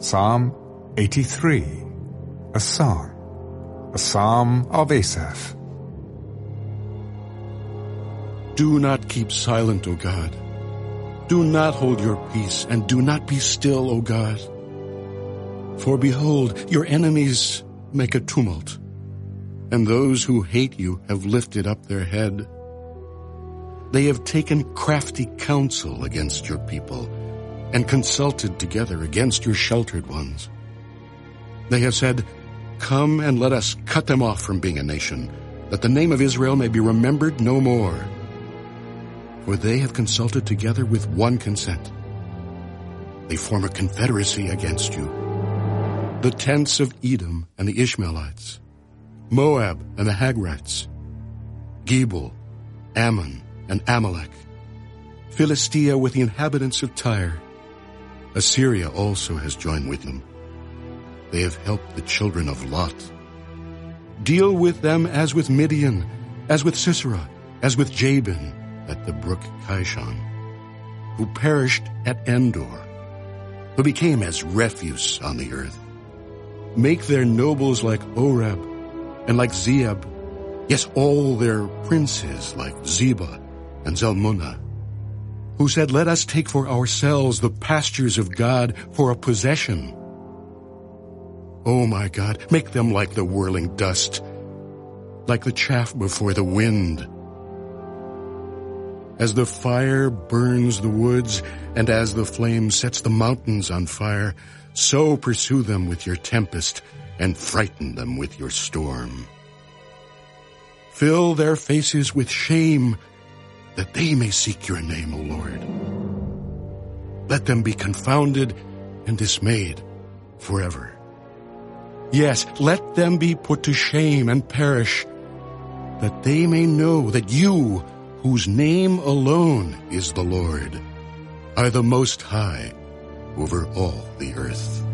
Psalm 83, a song, a psalm of Asaph. Do not keep silent, O God. Do not hold your peace, and do not be still, O God. For behold, your enemies make a tumult, and those who hate you have lifted up their head. They have taken crafty counsel against your people, and consulted together against your sheltered ones. They have said, Come and let us cut them off from being a nation, that the name of Israel may be remembered no more. For they have consulted together with one consent. They form a confederacy against you. The tents of Edom and the Ishmaelites, Moab and the Hagrites, Gebal, Ammon and Amalek, Philistia with the inhabitants of Tyre, Assyria also has joined with them. They have helped the children of Lot. Deal with them as with Midian, as with Sisera, as with Jabin at the brook Kishon, who perished at Endor, who became as refuse on the earth. Make their nobles like Oreb and like Zeeb, yes, all their princes like Zebah and Zalmunna who said, Let us take for ourselves the pastures of God for a possession. Oh my God, make them like the whirling dust, like the chaff before the wind. As the fire burns the woods, and as the flame sets the mountains on fire, so pursue them with your tempest, and frighten them with your storm. Fill their faces with shame, that they may seek your name, O Lord. Let them be confounded and dismayed forever. Yes, let them be put to shame and perish, that they may know that you, whose name alone is the Lord, are the Most High over all the earth.